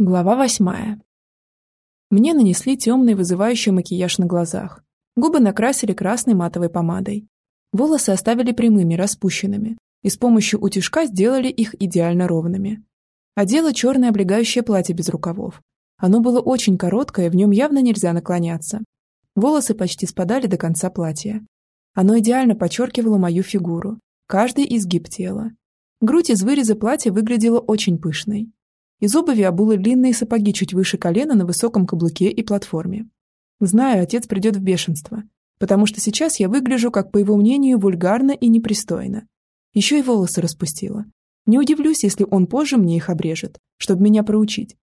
Глава восьмая. Мне нанесли темный вызывающий макияж на глазах. Губы накрасили красной матовой помадой. Волосы оставили прямыми, распущенными, и с помощью утюжка сделали их идеально ровными. Одела черное облегающее платье без рукавов. Оно было очень короткое, в нем явно нельзя наклоняться. Волосы почти спадали до конца платья. Оно идеально подчеркивало мою фигуру, каждый изгиб тела. Грудь из выреза платья выглядела очень пышной, из обуви обула длинные сапоги чуть выше колена на высоком каблуке и платформе. Знаю, отец придет в бешенство, потому что сейчас я выгляжу, как, по его мнению, вульгарно и непристойно. Еще и волосы распустила. Не удивлюсь, если он позже мне их обрежет, чтобы меня проучить.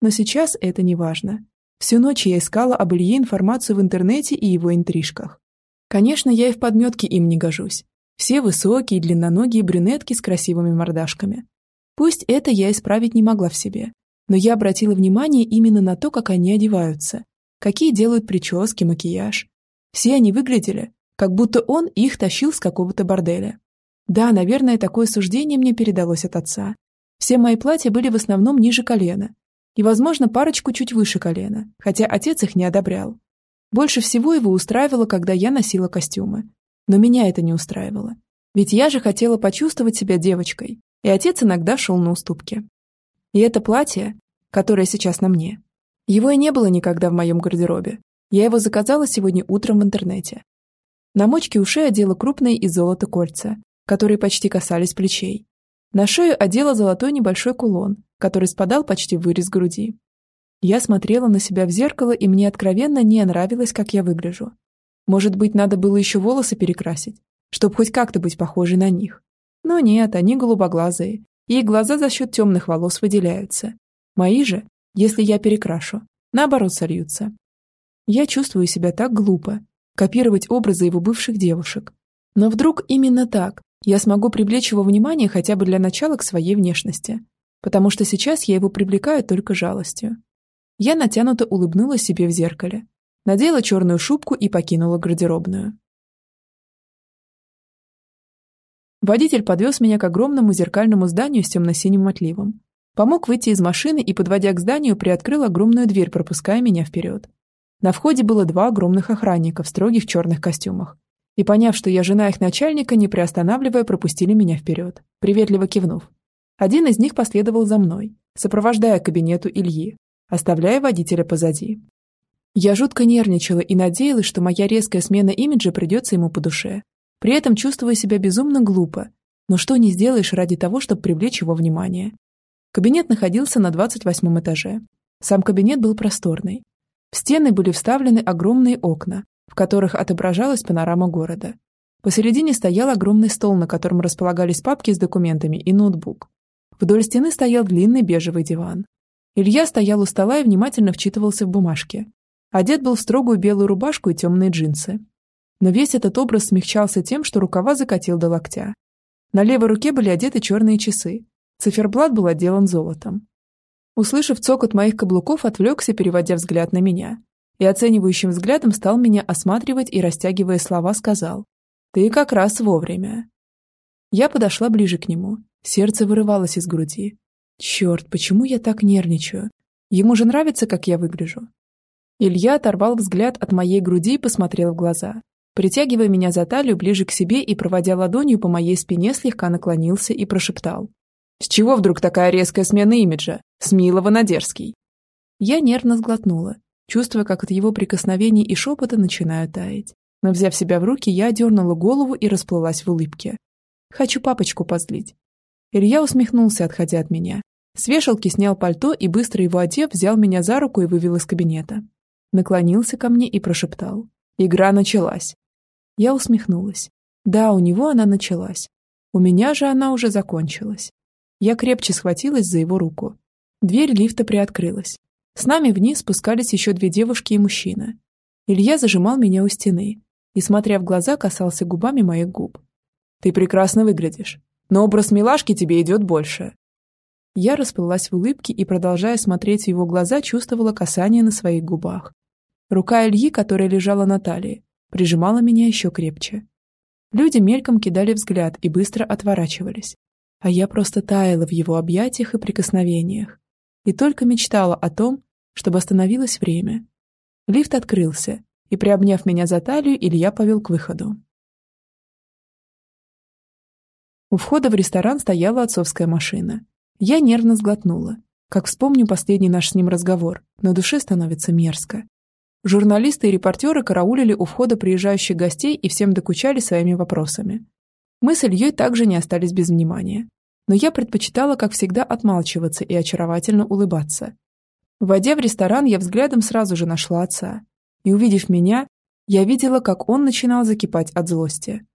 Но сейчас это не важно. Всю ночь я искала об Илье информацию в интернете и его интрижках. Конечно, я и в подметке им не гожусь. Все высокие, длинноногие брюнетки с красивыми мордашками. Пусть это я исправить не могла в себе, но я обратила внимание именно на то, как они одеваются, какие делают прически, макияж. Все они выглядели, как будто он их тащил с какого-то борделя. Да, наверное, такое суждение мне передалось от отца. Все мои платья были в основном ниже колена, и, возможно, парочку чуть выше колена, хотя отец их не одобрял. Больше всего его устраивало, когда я носила костюмы. Но меня это не устраивало. Ведь я же хотела почувствовать себя девочкой, и отец иногда шел на уступки. И это платье, которое сейчас на мне, его и не было никогда в моем гардеробе. Я его заказала сегодня утром в интернете. На мочке ушей одела крупные из золота кольца, которые почти касались плечей. На шею одела золотой небольшой кулон, который спадал почти в вырез груди. Я смотрела на себя в зеркало, и мне откровенно не нравилось, как я выгляжу. Может быть, надо было еще волосы перекрасить, чтобы хоть как-то быть похожей на них. Но нет, они голубоглазые, и глаза за счет темных волос выделяются. Мои же, если я перекрашу, наоборот сольются. Я чувствую себя так глупо, копировать образы его бывших девушек. Но вдруг именно так я смогу привлечь его внимание хотя бы для начала к своей внешности, потому что сейчас я его привлекаю только жалостью. Я натянуто улыбнулась себе в зеркале, надела черную шубку и покинула гардеробную. Водитель подвез меня к огромному зеркальному зданию с темно-синим отливом. Помог выйти из машины и, подводя к зданию, приоткрыл огромную дверь, пропуская меня вперед. На входе было два огромных охранника в строгих черных костюмах. И, поняв, что я жена их начальника, не приостанавливая, пропустили меня вперед, приветливо кивнув. Один из них последовал за мной, сопровождая кабинету Ильи, оставляя водителя позади. Я жутко нервничала и надеялась, что моя резкая смена имиджа придется ему по душе, при этом чувствуя себя безумно глупо. Но что не сделаешь ради того, чтобы привлечь его внимание? Кабинет находился на 28 этаже. Сам кабинет был просторный. В стены были вставлены огромные окна, в которых отображалась панорама города. Посередине стоял огромный стол, на котором располагались папки с документами и ноутбук. Вдоль стены стоял длинный бежевый диван. Илья стоял у стола и внимательно вчитывался в бумажки. Одет был в строгую белую рубашку и темные джинсы. Но весь этот образ смягчался тем, что рукава закатил до локтя. На левой руке были одеты черные часы. Циферблат был отделан золотом. Услышав цокот моих каблуков, отвлекся, переводя взгляд на меня. И оценивающим взглядом стал меня осматривать и, растягивая слова, сказал. «Ты как раз вовремя». Я подошла ближе к нему. Сердце вырывалось из груди. Черт, почему я так нервничаю? Ему же нравится, как я выгляжу. Илья оторвал взгляд от моей груди и посмотрел в глаза притягивая меня за талию ближе к себе и проводя ладонью по моей спине, слегка наклонился и прошептал. «С чего вдруг такая резкая смена имиджа? С милого на дерзкий?» Я нервно сглотнула, чувствуя, как от его прикосновений и шепота начинаю таять. Но, взяв себя в руки, я дернула голову и расплылась в улыбке. «Хочу папочку позлить». Илья усмехнулся, отходя от меня. С вешалки снял пальто и, быстро его одев, взял меня за руку и вывел из кабинета. Наклонился ко мне и прошептал. «Игра началась. Я усмехнулась. Да, у него она началась. У меня же она уже закончилась. Я крепче схватилась за его руку. Дверь лифта приоткрылась. С нами вниз спускались еще две девушки и мужчина. Илья зажимал меня у стены и, смотря в глаза, касался губами моих губ. «Ты прекрасно выглядишь, но образ милашки тебе идет больше». Я расплылась в улыбке и, продолжая смотреть в его глаза, чувствовала касание на своих губах. Рука Ильи, которая лежала на талии, прижимала меня еще крепче. Люди мельком кидали взгляд и быстро отворачивались. А я просто таяла в его объятиях и прикосновениях. и только мечтала о том, чтобы остановилось время. Лифт открылся, и, приобняв меня за талию, Илья повел к выходу. У входа в ресторан стояла отцовская машина. Я нервно сглотнула. Как вспомню последний наш с ним разговор, на душе становится мерзко. Журналисты и репортеры караулили у входа приезжающих гостей и всем докучали своими вопросами. Мы с Ильей также не остались без внимания. Но я предпочитала, как всегда, отмалчиваться и очаровательно улыбаться. Войдя в ресторан, я взглядом сразу же нашла отца. И увидев меня, я видела, как он начинал закипать от злости.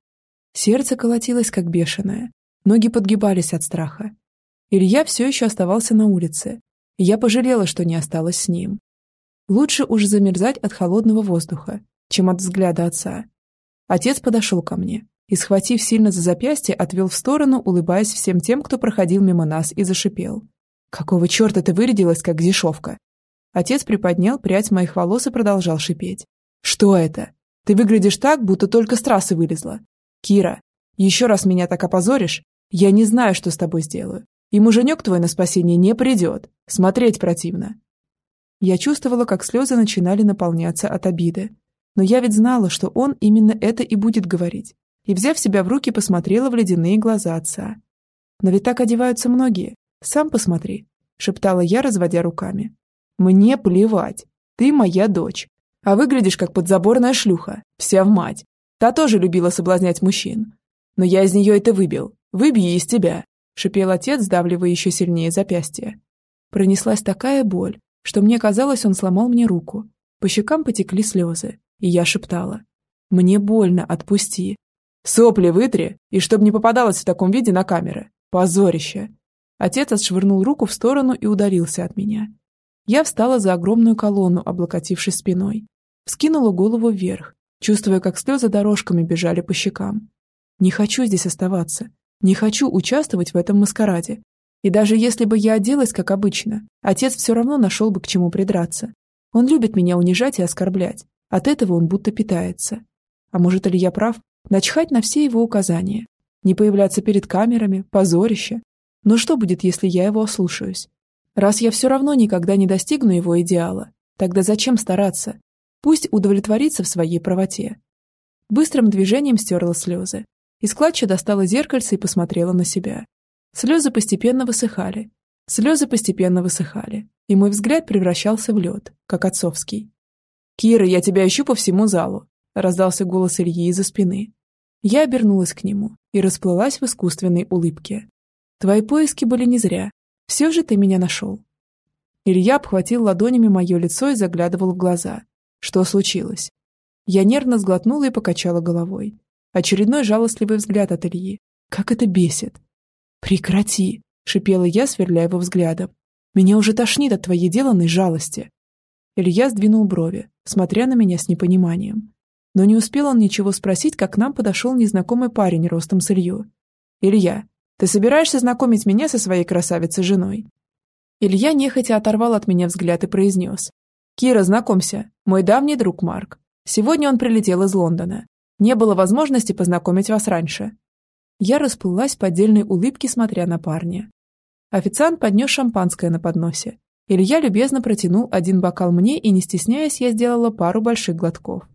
Сердце колотилось, как бешеное. Ноги подгибались от страха. Илья все еще оставался на улице, и я пожалела, что не осталась с ним. Лучше уж замерзать от холодного воздуха, чем от взгляда отца. Отец подошел ко мне и, схватив сильно за запястье, отвел в сторону, улыбаясь всем тем, кто проходил мимо нас, и зашипел. «Какого черта ты вырядилась, как дешевка?» Отец приподнял прядь моих волос и продолжал шипеть. «Что это? Ты выглядишь так, будто только с трассы вылезла. Кира, еще раз меня так опозоришь, я не знаю, что с тобой сделаю. И муженек твой на спасение не придет. Смотреть противно. Я чувствовала, как слезы начинали наполняться от обиды. Но я ведь знала, что он именно это и будет говорить. И, взяв себя в руки, посмотрела в ледяные глаза отца. «Но ведь так одеваются многие. Сам посмотри», — шептала я, разводя руками. «Мне плевать. Ты моя дочь. А выглядишь, как подзаборная шлюха. Вся в мать. Та тоже любила соблазнять мужчин. Но я из нее это выбил. Выбью из тебя. — шипел отец, сдавливая еще сильнее запястье. Пронеслась такая боль, что мне казалось, он сломал мне руку. По щекам потекли слезы, и я шептала. «Мне больно, отпусти». «Сопли вытри, и чтоб не попадалось в таком виде на камеры. Позорище!» Отец отшвырнул руку в сторону и ударился от меня. Я встала за огромную колонну, облокотившись спиной. Вскинула голову вверх, чувствуя, как слезы дорожками бежали по щекам. Не хочу здесь оставаться. Не хочу участвовать в этом маскараде. И даже если бы я оделась, как обычно, отец все равно нашел бы к чему придраться. Он любит меня унижать и оскорблять. От этого он будто питается. А может, или я прав? Начхать на все его указания. Не появляться перед камерами, позорище. Но что будет, если я его ослушаюсь? Раз я все равно никогда не достигну его идеала, тогда зачем стараться? Пусть удовлетворится в своей правоте. Быстрым движением стерла слезы. Из клатча достала зеркальце и посмотрела на себя. Слезы постепенно высыхали. Слезы постепенно высыхали, и мой взгляд превращался в лед, как отцовский. «Кира, я тебя ищу по всему залу», — раздался голос Ильи из-за спины. Я обернулась к нему и расплылась в искусственной улыбке. «Твои поиски были не зря. Все же ты меня нашел». Илья обхватил ладонями мое лицо и заглядывал в глаза. Что случилось? Я нервно сглотнула и покачала головой. Очередной жалостливый взгляд от Ильи. Как это бесит. «Прекрати!» — шипела я, сверляя его взглядом. «Меня уже тошнит от твоей деланной жалости!» Илья сдвинул брови, смотря на меня с непониманием. Но не успел он ничего спросить, как к нам подошел незнакомый парень ростом с Илью. «Илья, ты собираешься знакомить меня со своей красавицей-женой?» Илья нехотя оторвал от меня взгляд и произнес. «Кира, знакомься, мой давний друг Марк. Сегодня он прилетел из Лондона. Не было возможности познакомить вас раньше». Я расплылась в отдельной улыбке, смотря на парня. Официант поднес шампанское на подносе. Илья любезно протянул один бокал мне, и, не стесняясь, я сделала пару больших глотков.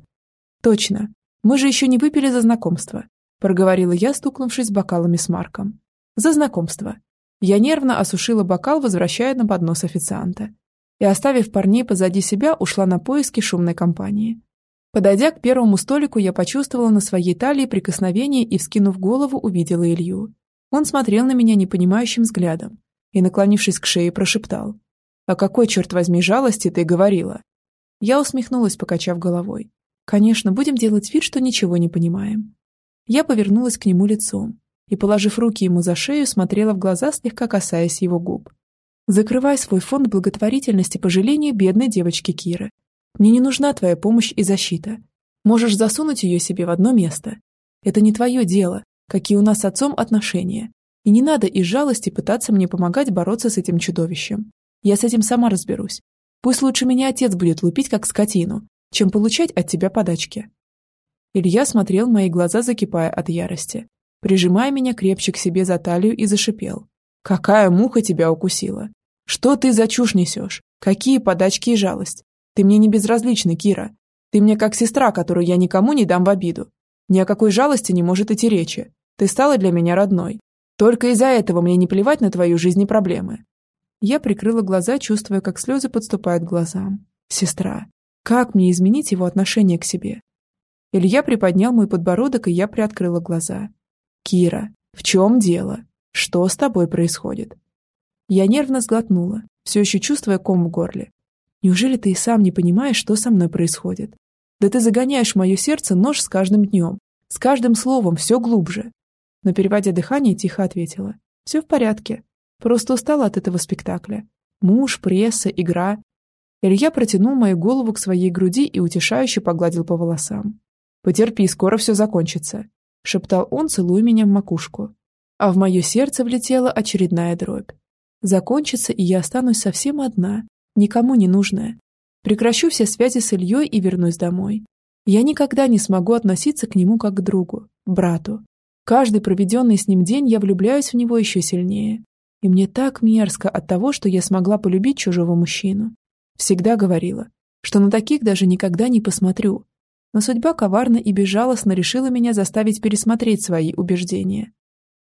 «Точно. Мы же еще не выпили за знакомство», — проговорила я, стукнувшись бокалами с Марком. «За знакомство». Я нервно осушила бокал, возвращая на поднос официанта. И, оставив парней позади себя, ушла на поиски шумной компании. Подойдя к первому столику, я почувствовала на своей талии прикосновение и, вскинув голову, увидела Илью. Он смотрел на меня непонимающим взглядом и, наклонившись к шее, прошептал. «О какой, черт возьми, жалости ты говорила?» Я усмехнулась, покачав головой. «Конечно, будем делать вид, что ничего не понимаем». Я повернулась к нему лицом и, положив руки ему за шею, смотрела в глаза, слегка касаясь его губ. «Закрывай свой фонд благотворительности по жалению бедной девочки Киры мне не нужна твоя помощь и защита. Можешь засунуть ее себе в одно место. Это не твое дело, какие у нас с отцом отношения. И не надо из жалости пытаться мне помогать бороться с этим чудовищем. Я с этим сама разберусь. Пусть лучше меня отец будет лупить, как скотину, чем получать от тебя подачки». Илья смотрел мои глаза, закипая от ярости, прижимая меня крепче к себе за талию и зашипел. «Какая муха тебя укусила? Что ты за чушь несешь? Какие подачки и жалость? Ты мне не безразлична, Кира. Ты мне как сестра, которую я никому не дам в обиду. Ни о какой жалости не может идти речи. Ты стала для меня родной. Только из-за этого мне не плевать на твою жизнь и проблемы. Я прикрыла глаза, чувствуя, как слезы подступают к глазам. Сестра. Как мне изменить его отношение к себе? Илья приподнял мой подбородок, и я приоткрыла глаза. «Кира, в чем дело? Что с тобой происходит?» Я нервно сглотнула, все еще чувствуя ком в горле. «Неужели ты и сам не понимаешь, что со мной происходит? Да ты загоняешь в мое сердце нож с каждым днем, с каждым словом, все глубже». Но, переводя дыхание, тихо ответила. «Все в порядке. Просто устала от этого спектакля. Муж, пресса, игра». Илья протянул мою голову к своей груди и утешающе погладил по волосам. «Потерпи, скоро все закончится», — шептал он, целуя меня в макушку. А в мое сердце влетела очередная дробь. Закончится, и я останусь совсем одна, никому не нужная. Прекращу все связи с Ильей и вернусь домой. Я никогда не смогу относиться к нему как к другу, брату. Каждый проведенный с ним день я влюбляюсь в него еще сильнее. И мне так мерзко от того, что я смогла полюбить чужого мужчину. Всегда говорила, что на таких даже никогда не посмотрю, но судьба коварно и безжалостно решила меня заставить пересмотреть свои убеждения.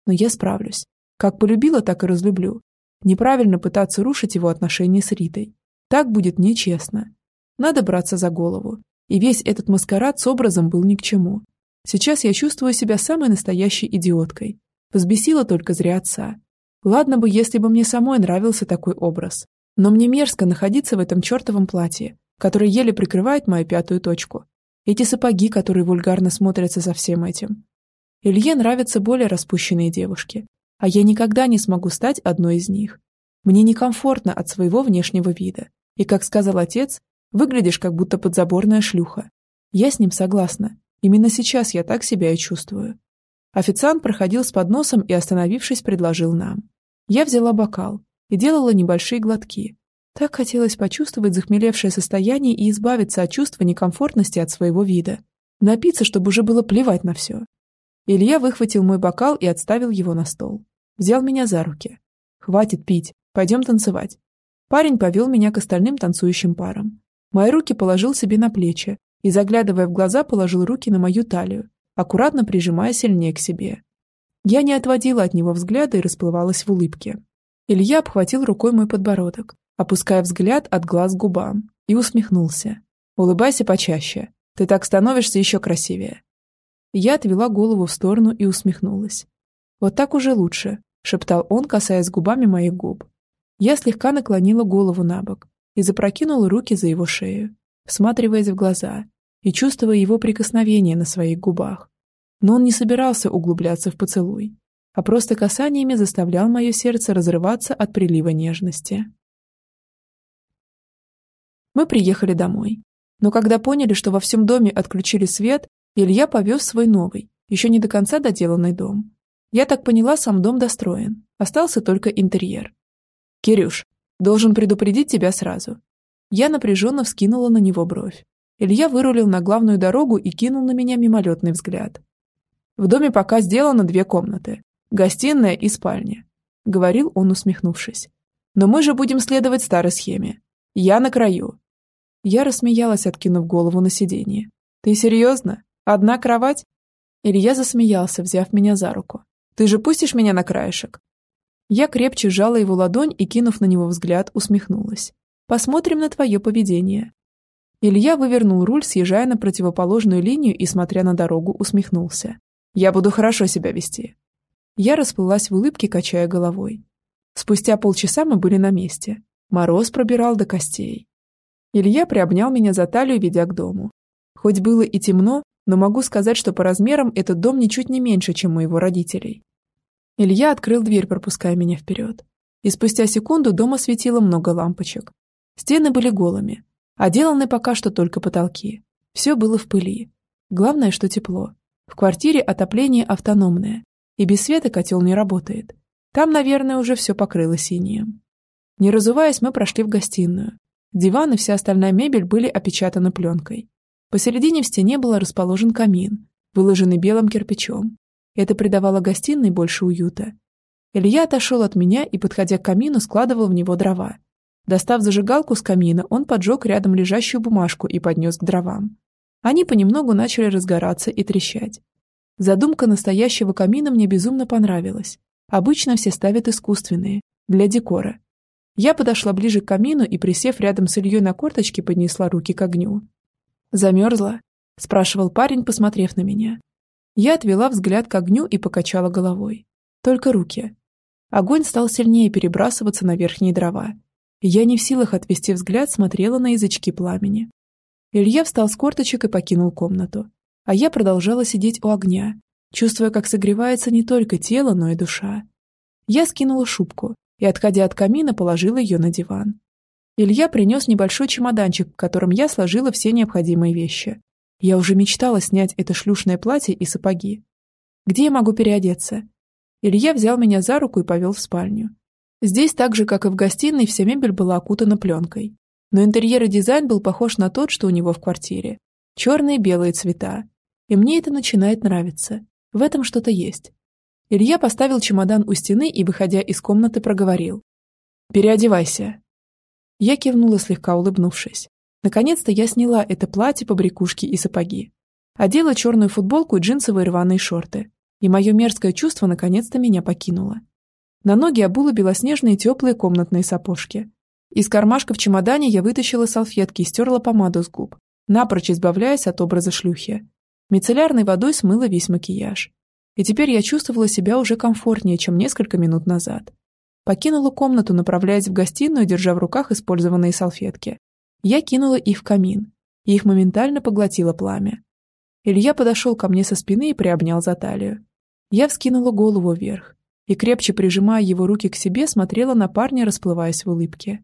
Но я справлюсь. Как полюбила, так и разлюблю. Неправильно пытаться рушить его отношения с Ритой. Так будет нечестно. Надо браться за голову. И весь этот маскарад с образом был ни к чему. Сейчас я чувствую себя самой настоящей идиоткой. Взбесила только зря отца. Ладно бы, если бы мне самой нравился такой образ. Но мне мерзко находиться в этом чертовом платье, которое еле прикрывает мою пятую точку. Эти сапоги, которые вульгарно смотрятся за всем этим. Илье нравятся более распущенные девушки, а я никогда не смогу стать одной из них. Мне некомфортно от своего внешнего вида, и, как сказал отец, выглядишь как будто подзаборная шлюха. Я с ним согласна. Именно сейчас я так себя и чувствую. Официант проходил с подносом и, остановившись, предложил нам. Я взяла бокал и делала небольшие глотки, так хотелось почувствовать захмелевшее состояние и избавиться от чувства некомфортности от своего вида. Напиться, чтобы уже было плевать на все. Илья выхватил мой бокал и отставил его на стол. Взял меня за руки. «Хватит пить, пойдем танцевать». Парень повел меня к остальным танцующим парам. Мои руки положил себе на плечи и, заглядывая в глаза, положил руки на мою талию, аккуратно прижимая сильнее к себе. Я не отводила от него взгляда и расплывалась в улыбке. Илья обхватил рукой мой подбородок, опуская взгляд от глаз к губам, и усмехнулся. «Улыбайся почаще. Ты так становишься еще красивее». Я отвела голову в сторону и усмехнулась. «Вот так уже лучше», — шептал он, касаясь губами моих губ. Я слегка наклонила голову на бок и запрокинула руки за его шею, всматриваясь в глаза и чувствуя его прикосновение на своих губах. Но он не собирался углубляться в поцелуй, а просто касаниями заставлял мое сердце разрываться от прилива нежности. Мы приехали домой. Но когда поняли, что во всем доме отключили свет, Илья повез свой новый, еще не до конца доделанный дом. Я так поняла, сам дом достроен. Остался только интерьер. «Кирюш, должен предупредить тебя сразу». Я напряженно вскинула на него бровь. Илья вырулил на главную дорогу и кинул на меня мимолетный взгляд. «В доме пока сделано две комнаты. Гостиная и спальня», — говорил он, усмехнувшись. «Но мы же будем следовать старой схеме. Я на краю, я рассмеялась, откинув голову на сиденье. «Ты серьезно? Одна кровать?» Илья засмеялся, взяв меня за руку. «Ты же пустишь меня на краешек?» Я крепче сжала его ладонь и, кинув на него взгляд, усмехнулась. «Посмотрим на твое поведение». Илья вывернул руль, съезжая на противоположную линию и, смотря на дорогу, усмехнулся. «Я буду хорошо себя вести». Я расплылась в улыбке, качая головой. Спустя полчаса мы были на месте. Мороз пробирал до костей. Илья приобнял меня за талию, ведя к дому. Хоть было и темно, но могу сказать, что по размерам этот дом ничуть не меньше, чем у его родителей. Илья открыл дверь, пропуская меня вперед. И спустя секунду дома светило много лампочек. Стены были голыми, отделаны пока что только потолки. Все было в пыли. Главное, что тепло. В квартире отопление автономное, и без света котел не работает. Там, наверное, уже все покрыло синим. Не разуваясь, мы прошли в гостиную, Диван и вся остальная мебель были опечатаны пленкой. Посередине в стене был расположен камин, выложенный белым кирпичом. Это придавало гостиной больше уюта. Илья отошел от меня и, подходя к камину, складывал в него дрова. Достав зажигалку с камина, он поджег рядом лежащую бумажку и поднес к дровам. Они понемногу начали разгораться и трещать. Задумка настоящего камина мне безумно понравилась. Обычно все ставят искусственные, для декора. Я подошла ближе к камину и, присев рядом с Ильей на корточке, поднесла руки к огню. «Замерзла?» – спрашивал парень, посмотрев на меня. Я отвела взгляд к огню и покачала головой. Только руки. Огонь стал сильнее перебрасываться на верхние дрова. Я не в силах отвести взгляд, смотрела на язычки пламени. Илья встал с корточек и покинул комнату. А я продолжала сидеть у огня, чувствуя, как согревается не только тело, но и душа. Я скинула шубку и, отходя от камина, положила ее на диван. Илья принес небольшой чемоданчик, в котором я сложила все необходимые вещи. Я уже мечтала снять это шлюшное платье и сапоги. Где я могу переодеться? Илья взял меня за руку и повел в спальню. Здесь, так же, как и в гостиной, вся мебель была окутана пленкой. Но интерьер и дизайн был похож на тот, что у него в квартире. Черные и белые цвета. И мне это начинает нравиться. В этом что-то есть. Илья поставил чемодан у стены и, выходя из комнаты, проговорил. «Переодевайся». Я кивнула, слегка улыбнувшись. Наконец-то я сняла это платье, побрякушки и сапоги. Одела черную футболку и джинсовые рваные шорты и мое мерзкое чувство наконец-то меня покинуло. На ноги обула белоснежные теплые комнатные сапожки. Из кармашка в чемодане я вытащила салфетки и стерла помаду с губ, напрочь избавляясь от образа шлюхи. Мицеллярной водой смыла весь макияж. И теперь я чувствовала себя уже комфортнее, чем несколько минут назад. Покинула комнату, направляясь в гостиную, держа в руках использованные салфетки. Я кинула их в камин, и их моментально поглотило пламя. Илья подошел ко мне со спины и приобнял за талию. Я вскинула голову вверх и, крепче прижимая его руки к себе, смотрела на парня, расплываясь в улыбке.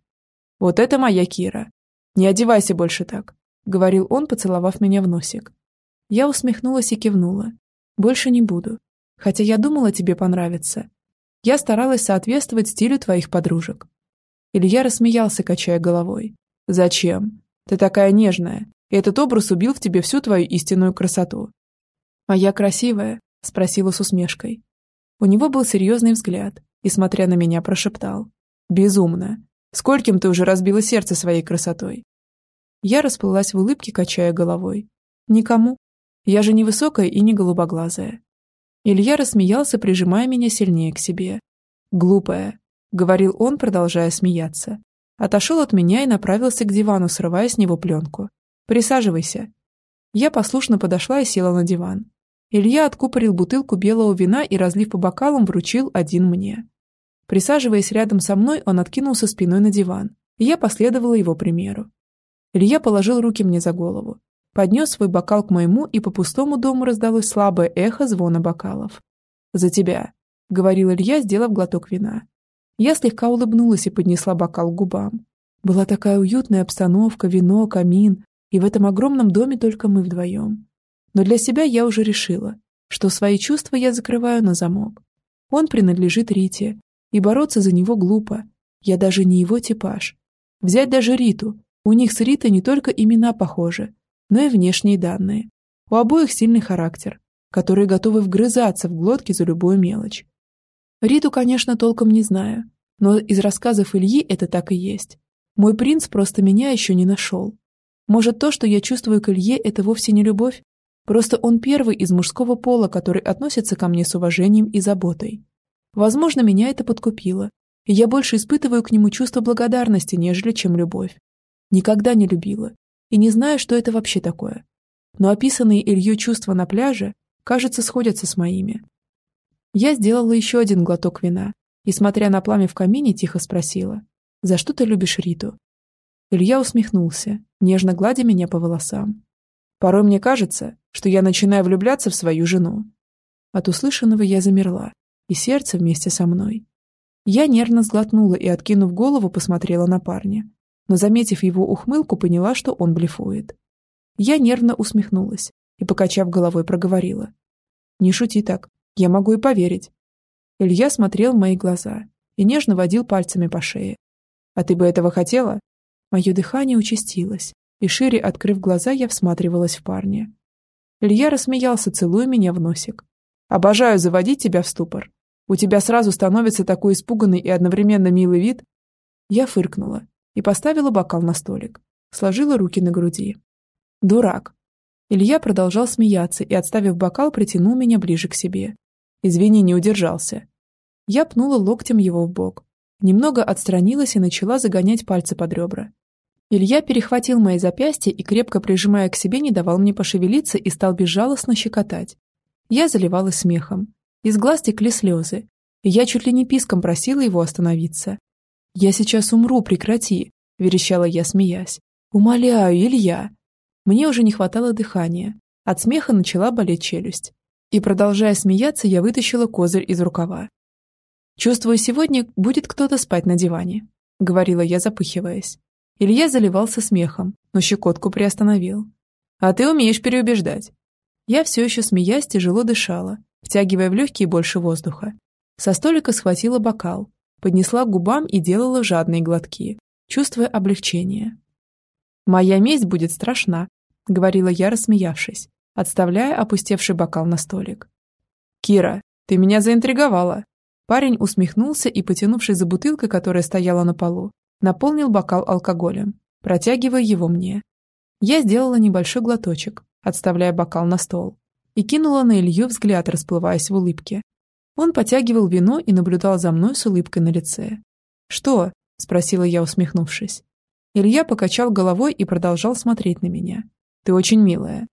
«Вот это моя Кира! Не одевайся больше так!» — говорил он, поцеловав меня в носик. Я усмехнулась и кивнула. «Больше не буду. Хотя я думала, тебе понравится. Я старалась соответствовать стилю твоих подружек». Илья рассмеялся, качая головой. «Зачем? Ты такая нежная, и этот образ убил в тебе всю твою истинную красоту». «А я красивая?» — спросила с усмешкой. У него был серьезный взгляд и, смотря на меня, прошептал. «Безумно! Скольким ты уже разбила сердце своей красотой?» Я расплылась в улыбке, качая головой. «Никому. Я же не высокая и не голубоглазая». Илья рассмеялся, прижимая меня сильнее к себе. «Глупая», — говорил он, продолжая смеяться. Отошел от меня и направился к дивану, срывая с него пленку. «Присаживайся». Я послушно подошла и села на диван. Илья откупорил бутылку белого вина и, разлив по бокалам, вручил один мне. Присаживаясь рядом со мной, он откинулся спиной на диван, и я последовала его примеру. Илья положил руки мне за голову, поднес свой бокал к моему, и по пустому дому раздалось слабое эхо звона бокалов. «За тебя», — говорил Илья, сделав глоток вина. Я слегка улыбнулась и поднесла бокал к губам. Была такая уютная обстановка, вино, камин, и в этом огромном доме только мы вдвоем. Но для себя я уже решила, что свои чувства я закрываю на замок. Он принадлежит Рите, и бороться за него глупо. Я даже не его типаж. Взять даже Риту. У них с Ритой не только имена похожи, но и внешние данные. У обоих сильный характер, которые готовы вгрызаться в глотки за любую мелочь. Риту, конечно, толком не знаю, но из рассказов Ильи это так и есть. Мой принц просто меня еще не нашел. Может, то, что я чувствую к Илье, это вовсе не любовь? Просто он первый из мужского пола, который относится ко мне с уважением и заботой. Возможно, меня это подкупило, и я больше испытываю к нему чувство благодарности, нежели чем любовь. Никогда не любила, и не знаю, что это вообще такое. Но описанные Илью чувства на пляже, кажется, сходятся с моими. Я сделала еще один глоток вина и, смотря на пламя в камине, тихо спросила, «За что ты любишь Риту?» Илья усмехнулся, нежно гладя меня по волосам. Порой мне кажется, что я начинаю влюбляться в свою жену. От услышанного я замерла, и сердце вместе со мной. Я нервно сглотнула и, откинув голову, посмотрела на парня, но, заметив его ухмылку, поняла, что он блефует. Я нервно усмехнулась и, покачав головой, проговорила. «Не шути так, я могу и поверить». Илья смотрел в мои глаза и нежно водил пальцами по шее. «А ты бы этого хотела?» Мое дыхание участилось, и шире открыв глаза, я всматривалась в парня. Илья рассмеялся, целуя меня в носик. «Обожаю заводить тебя в ступор. У тебя сразу становится такой испуганный и одновременно милый вид. Я фыркнула и поставила бокал на столик, сложила руки на груди. Дурак. Илья продолжал смеяться и, отставив бокал, притянул меня ближе к себе. Извини, не удержался. Я пнула локтем его в бок. Немного отстранилась и начала загонять пальцы под ребра. Илья перехватил мои запястья и, крепко прижимая к себе, не давал мне пошевелиться и стал безжалостно щекотать. Я заливалась смехом. Из глаз текли слезы. Я чуть ли не писком просила его остановиться. «Я сейчас умру, прекрати!» – верещала я, смеясь. «Умоляю, Илья!» Мне уже не хватало дыхания. От смеха начала болеть челюсть. И, продолжая смеяться, я вытащила козырь из рукава. «Чувствую, сегодня будет кто-то спать на диване», — говорила я, запыхиваясь. Илья заливался смехом, но щекотку приостановил. «А ты умеешь переубеждать». Я все еще смеясь тяжело дышала, втягивая в легкие больше воздуха. Со столика схватила бокал, поднесла к губам и делала жадные глотки, чувствуя облегчение. «Моя месть будет страшна», — говорила я, рассмеявшись, отставляя опустевший бокал на столик. «Кира, ты меня заинтриговала!» Парень усмехнулся и, потянувшись за бутылкой, которая стояла на полу, наполнил бокал алкоголем, протягивая его мне. Я сделала небольшой глоточек, отставляя бокал на стол, и кинула на Илью взгляд, расплываясь в улыбке. Он потягивал вино и наблюдал за мной с улыбкой на лице. «Что?» – спросила я, усмехнувшись. Илья покачал головой и продолжал смотреть на меня. «Ты очень милая».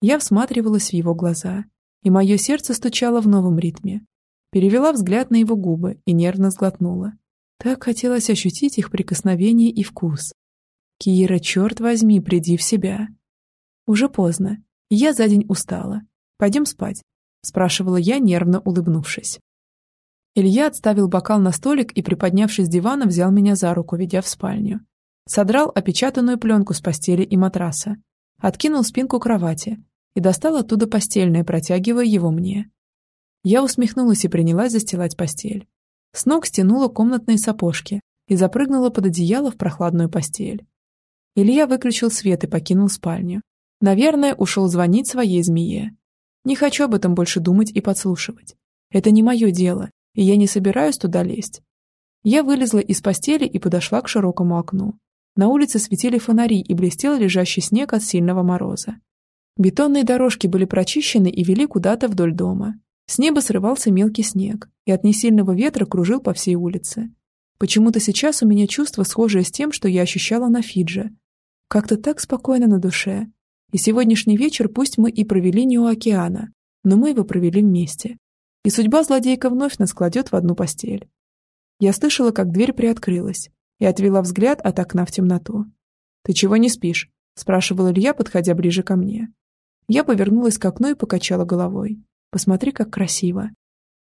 Я всматривалась в его глаза, и мое сердце стучало в новом ритме, перевела взгляд на его губы и нервно сглотнула. Так хотелось ощутить их прикосновение и вкус. «Кира, черт возьми, приди в себя!» «Уже поздно. Я за день устала. Пойдем спать», — спрашивала я, нервно улыбнувшись. Илья отставил бокал на столик и, приподнявшись с дивана, взял меня за руку, ведя в спальню. Содрал опечатанную пленку с постели и матраса, откинул спинку кровати и достал оттуда постельное, протягивая его мне. Я усмехнулась и принялась застилать постель. С ног стянула комнатные сапожки и запрыгнула под одеяло в прохладную постель. Илья выключил свет и покинул спальню. Наверное, ушел звонить своей змее. Не хочу об этом больше думать и подслушивать. Это не мое дело, и я не собираюсь туда лезть. Я вылезла из постели и подошла к широкому окну. На улице светили фонари и блестел лежащий снег от сильного мороза. Бетонные дорожки были прочищены и вели куда-то вдоль дома. С неба срывался мелкий снег и от несильного ветра кружил по всей улице. Почему-то сейчас у меня чувство схожее с тем, что я ощущала на Фидже. Как-то так спокойно на душе. И сегодняшний вечер пусть мы и провели не у океана, но мы его провели вместе. И судьба злодейка вновь нас кладет в одну постель. Я слышала, как дверь приоткрылась, и отвела взгляд от окна в темноту. «Ты чего не спишь?» – спрашивал Илья, подходя ближе ко мне. Я повернулась к окну и покачала головой. Посмотри, как красиво.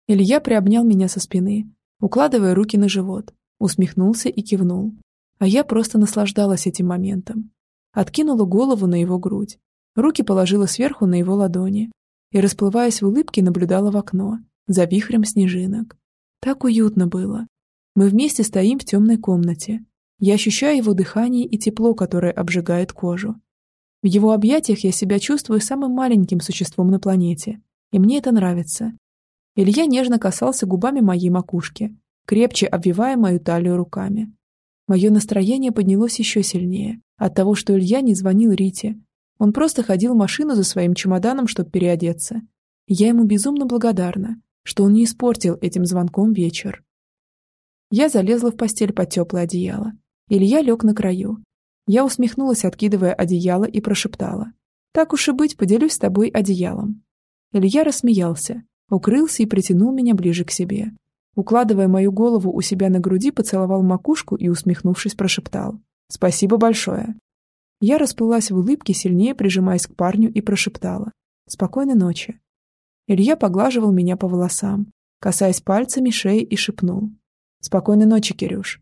Илья приобнял меня со спины, укладывая руки на живот, усмехнулся и кивнул. А я просто наслаждалась этим моментом. Откинула голову на его грудь, руки положила сверху на его ладони и, расплываясь в улыбке, наблюдала в окно, за вихрем снежинок. Так уютно было. Мы вместе стоим в темной комнате. Я ощущаю его дыхание и тепло, которое обжигает кожу. В его объятиях я себя чувствую самым маленьким существом на планете, и мне это нравится. Илья нежно касался губами моей макушки, крепче обвивая мою талию руками. Мое настроение поднялось еще сильнее от того, что Илья не звонил Рите. Он просто ходил в машину за своим чемоданом, чтобы переодеться. я ему безумно благодарна, что он не испортил этим звонком вечер. Я залезла в постель под теплое одеяло. Илья лег на краю. Я усмехнулась, откидывая одеяло, и прошептала. «Так уж и быть, поделюсь с тобой одеялом». Илья рассмеялся, укрылся и притянул меня ближе к себе. Укладывая мою голову у себя на груди, поцеловал макушку и, усмехнувшись, прошептал. «Спасибо большое». Я расплылась в улыбке, сильнее прижимаясь к парню, и прошептала. «Спокойной ночи». Илья поглаживал меня по волосам, касаясь пальцами шеи и шепнул. «Спокойной ночи, Кирюш».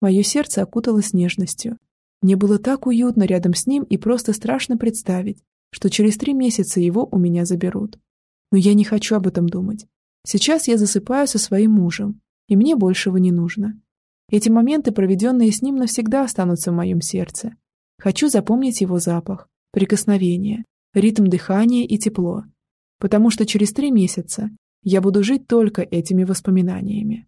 Мое сердце окуталось нежностью. Мне было так уютно рядом с ним и просто страшно представить, что через три месяца его у меня заберут. Но я не хочу об этом думать. Сейчас я засыпаю со своим мужем, и мне большего не нужно. Эти моменты, проведенные с ним, навсегда останутся в моем сердце. Хочу запомнить его запах, прикосновение, ритм дыхания и тепло. Потому что через три месяца я буду жить только этими воспоминаниями.